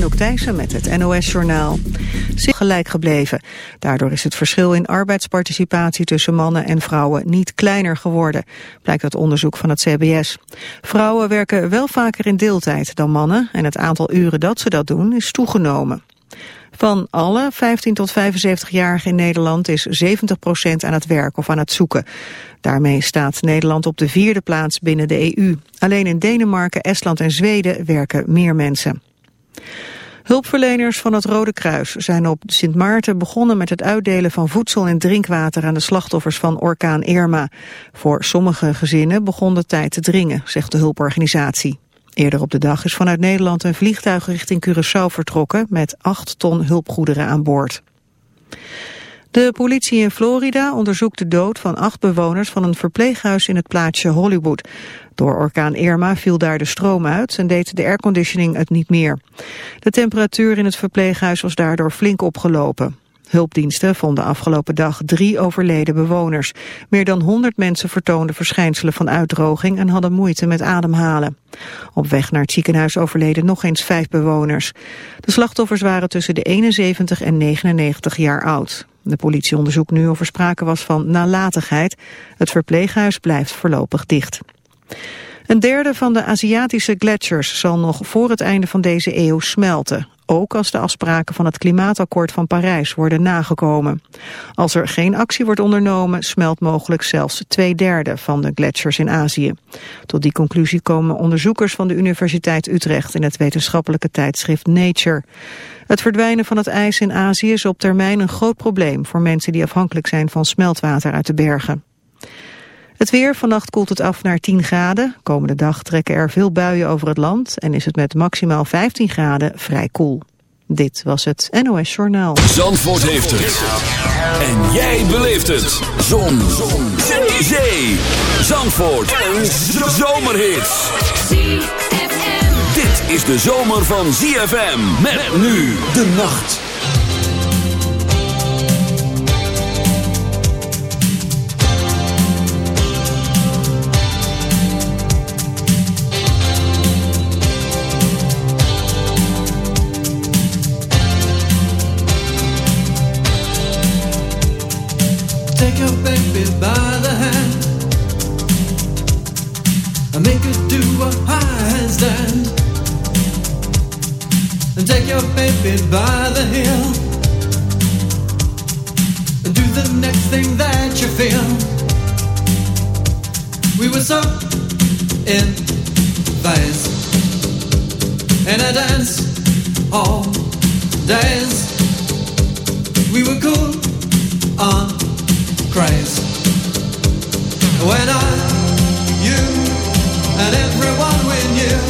Anouk Thijssen met het NOS-journaal. Zich gelijk gebleven. Daardoor is het verschil in arbeidsparticipatie tussen mannen en vrouwen niet kleiner geworden, blijkt uit onderzoek van het CBS. Vrouwen werken wel vaker in deeltijd dan mannen en het aantal uren dat ze dat doen is toegenomen. Van alle 15 tot 75-jarigen in Nederland is 70% aan het werk of aan het zoeken. Daarmee staat Nederland op de vierde plaats binnen de EU. Alleen in Denemarken, Estland en Zweden werken meer mensen. Hulpverleners van het Rode Kruis zijn op Sint Maarten begonnen met het uitdelen van voedsel en drinkwater aan de slachtoffers van orkaan Irma. Voor sommige gezinnen begon de tijd te dringen, zegt de hulporganisatie. Eerder op de dag is vanuit Nederland een vliegtuig richting Curaçao vertrokken met 8 ton hulpgoederen aan boord. De politie in Florida onderzoekt de dood van acht bewoners van een verpleeghuis in het plaatsje Hollywood. Door orkaan Irma viel daar de stroom uit en deed de airconditioning het niet meer. De temperatuur in het verpleeghuis was daardoor flink opgelopen. Hulpdiensten vonden afgelopen dag drie overleden bewoners. Meer dan 100 mensen vertoonden verschijnselen van uitdroging en hadden moeite met ademhalen. Op weg naar het ziekenhuis overleden nog eens vijf bewoners. De slachtoffers waren tussen de 71 en 99 jaar oud. De politie onderzoekt nu of er sprake was van nalatigheid. Het verpleeghuis blijft voorlopig dicht. Een derde van de Aziatische gletsjers zal nog voor het einde van deze eeuw smelten ook als de afspraken van het klimaatakkoord van Parijs worden nagekomen. Als er geen actie wordt ondernomen, smelt mogelijk zelfs twee derde van de gletsjers in Azië. Tot die conclusie komen onderzoekers van de Universiteit Utrecht in het wetenschappelijke tijdschrift Nature. Het verdwijnen van het ijs in Azië is op termijn een groot probleem voor mensen die afhankelijk zijn van smeltwater uit de bergen. Het weer, vannacht koelt het af naar 10 graden. Komende dag trekken er veel buien over het land en is het met maximaal 15 graden vrij koel. Dit was het NOS Journaal. Zandvoort heeft het. En jij beleeft het. Zon. Zon. Zee. Zandvoort. Een zomerhit. Is de zomer van ZFM. Met nu de nacht. your baby by your by the and do the next thing that you feel. We were so in phase in a dance all days. We were cool on craze. When I, you, and everyone we knew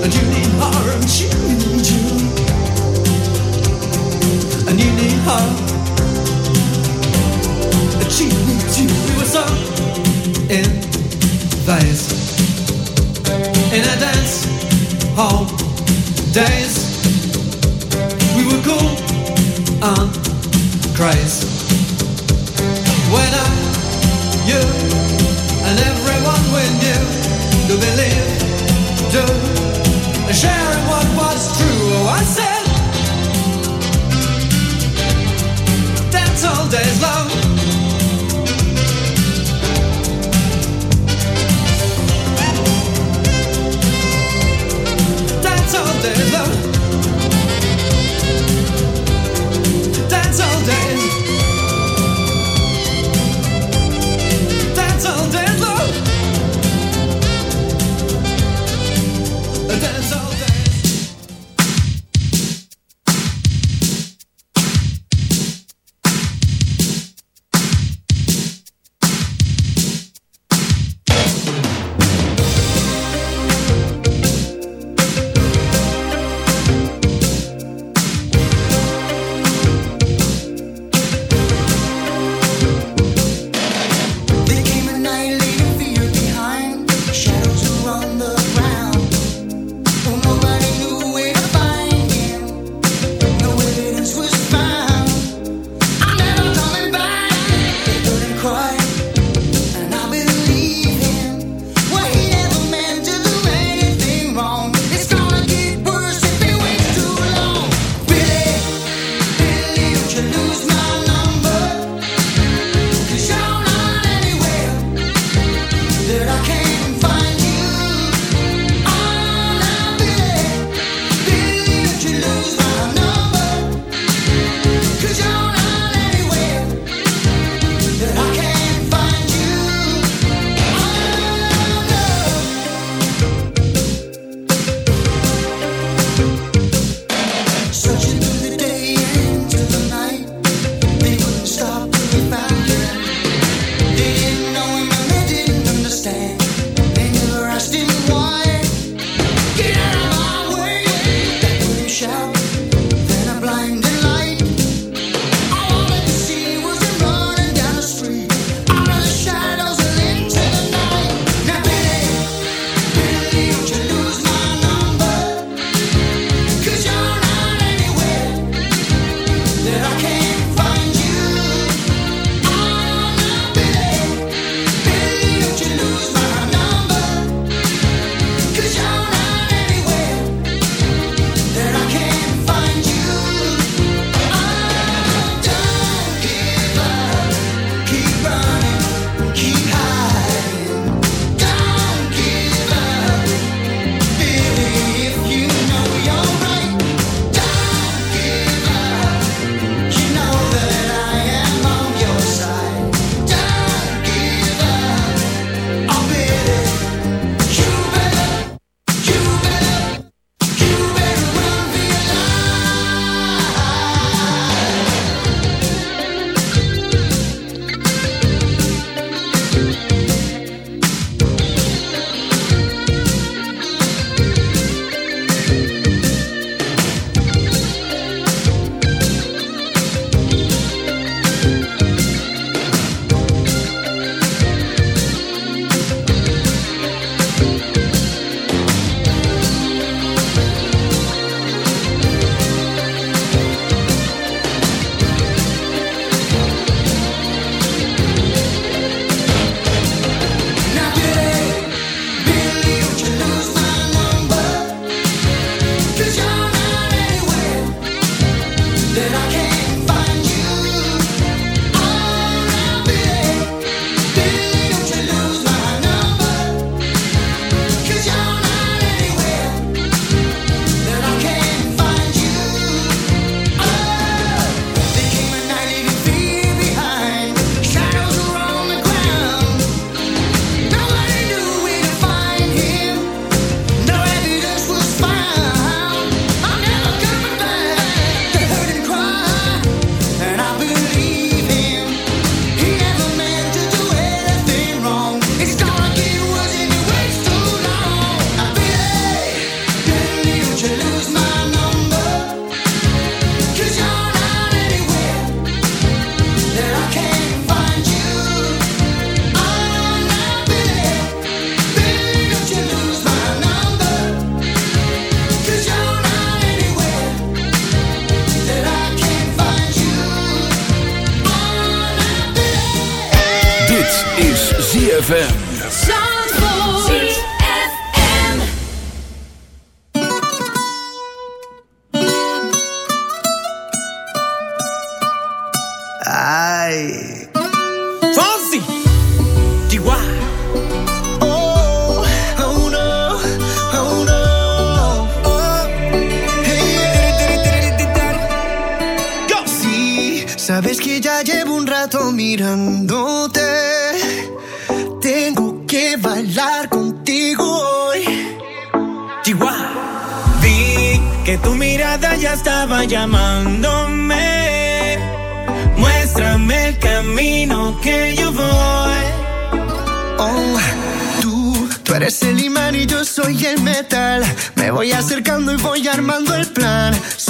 And you need her She needs you, and she knew to believe, to sharing what was true. Oh, I said, dance all days long.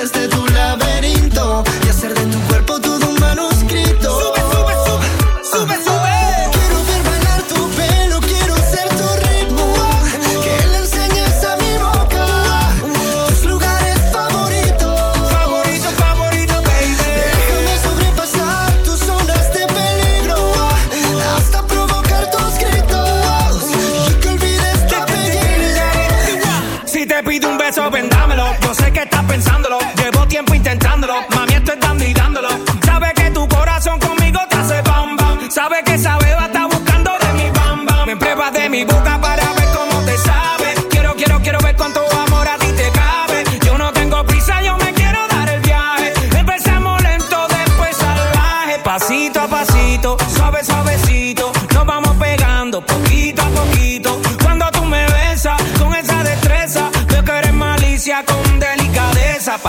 desde tu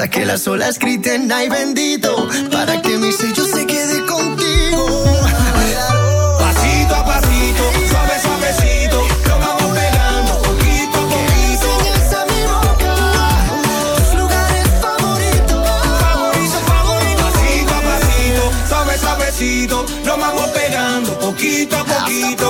hasta que las olas griten ay bendito para que mi sello se quede contigo. Pasito a pasito, suave suavecito, lo vamos pegando poquito a poquito. Enseñas a mi boca tus lugares favoritos, favorito favorito. Pasito a pasito, suave suavecito, lo vamos pegando poquito a poquito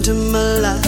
Joy to my life.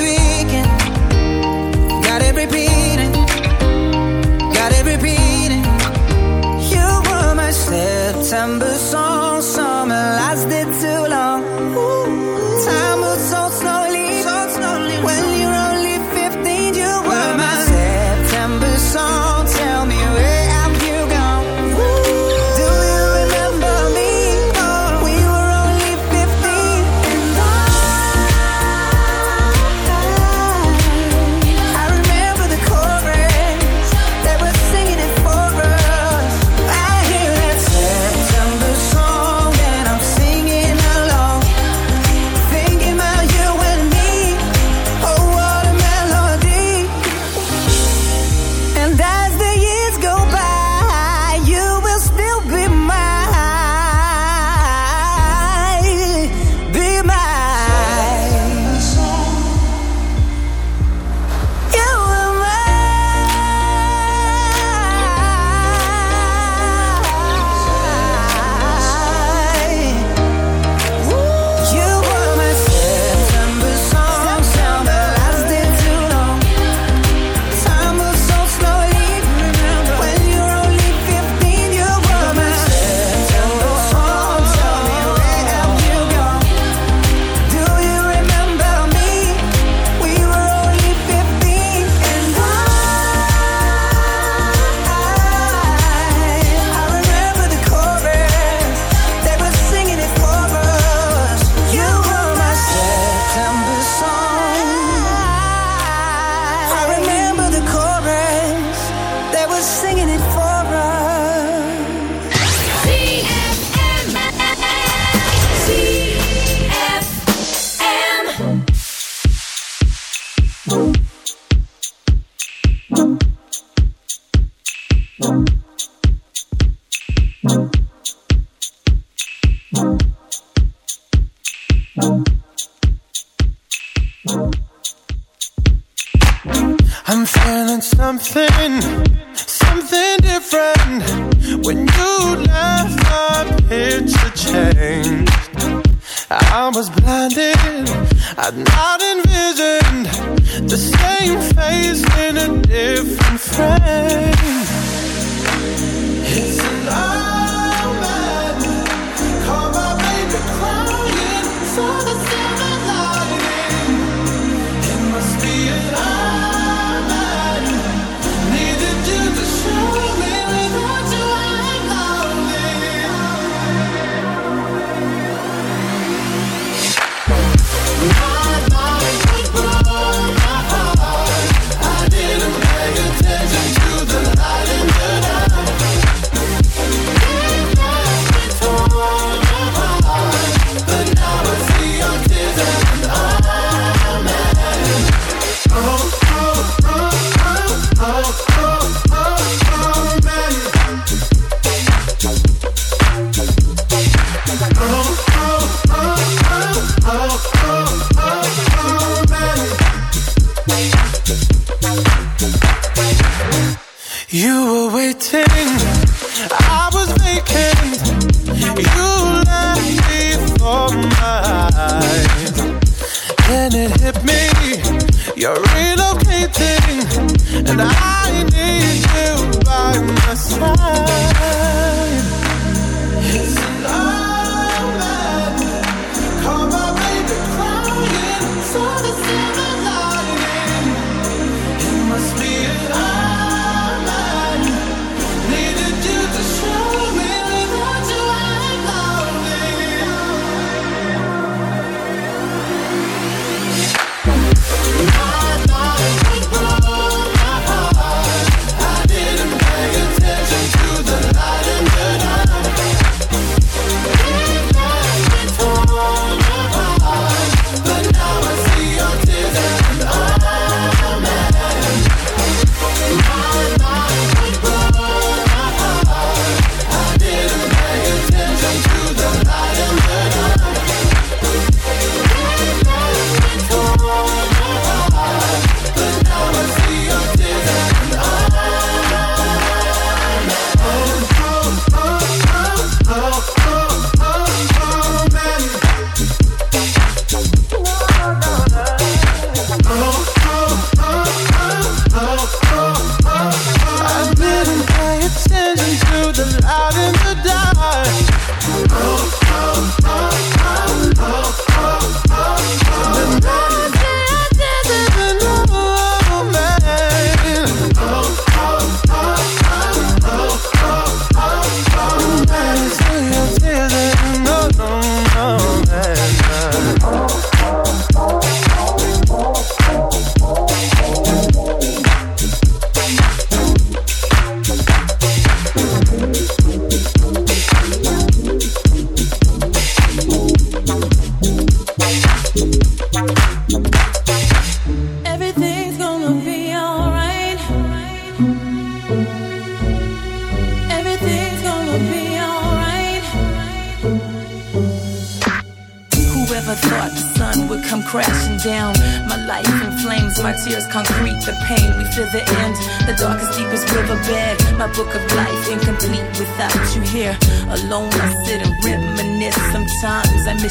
December.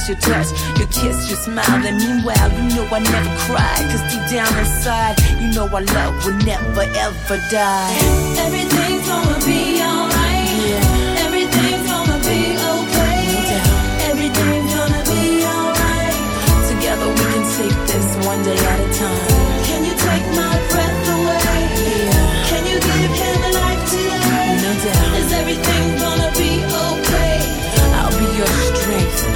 Miss your touch, your kiss, your smile. And meanwhile, you know I never cry. Cause deep down inside, you know our love will never ever die. Everything's gonna be alright. Everything's gonna be okay. Everything's gonna be alright. Together we can take this one day at a time.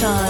time.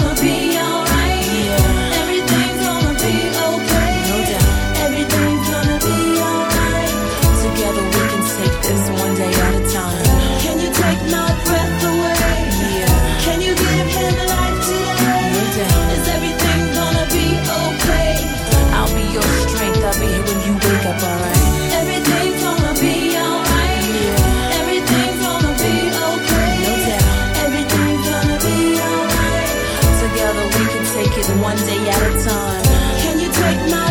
it one day at a time. Can you take my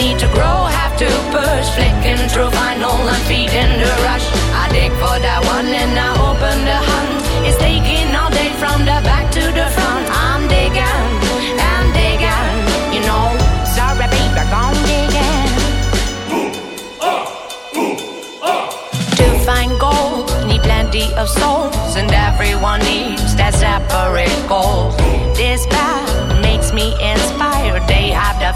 need to grow, have to push. Flicking through vinyl and feeding the rush. I dig for that one and I open the hunt. It's taking all day from the back to the front. I'm digging, I'm digging, you know. Sorry, baby, gone digging. To find gold, need plenty of souls, and everyone needs that separate goal. This path makes me inspired. They have the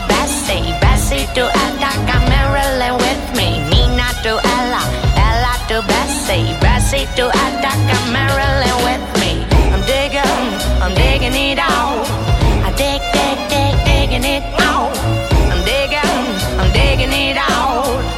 to Bessie, Bessie to Attica, Marilyn with me. Nina to Ella, Ella to Bessie, Bessie to Attica, Marilyn with me. I'm digging, I'm digging it out. I dig, dig, dig, digging it out. I'm digging, I'm digging it out.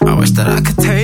I wish that I could taste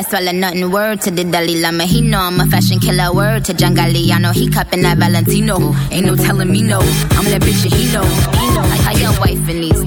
No swallow nothing. Word to the Dalai Lama, he know I'm a fashion killer. Word to John Galliano, he cupping that Valentino. Ain't no telling me no, I'm that bitch and he know. Know. Like how your wife these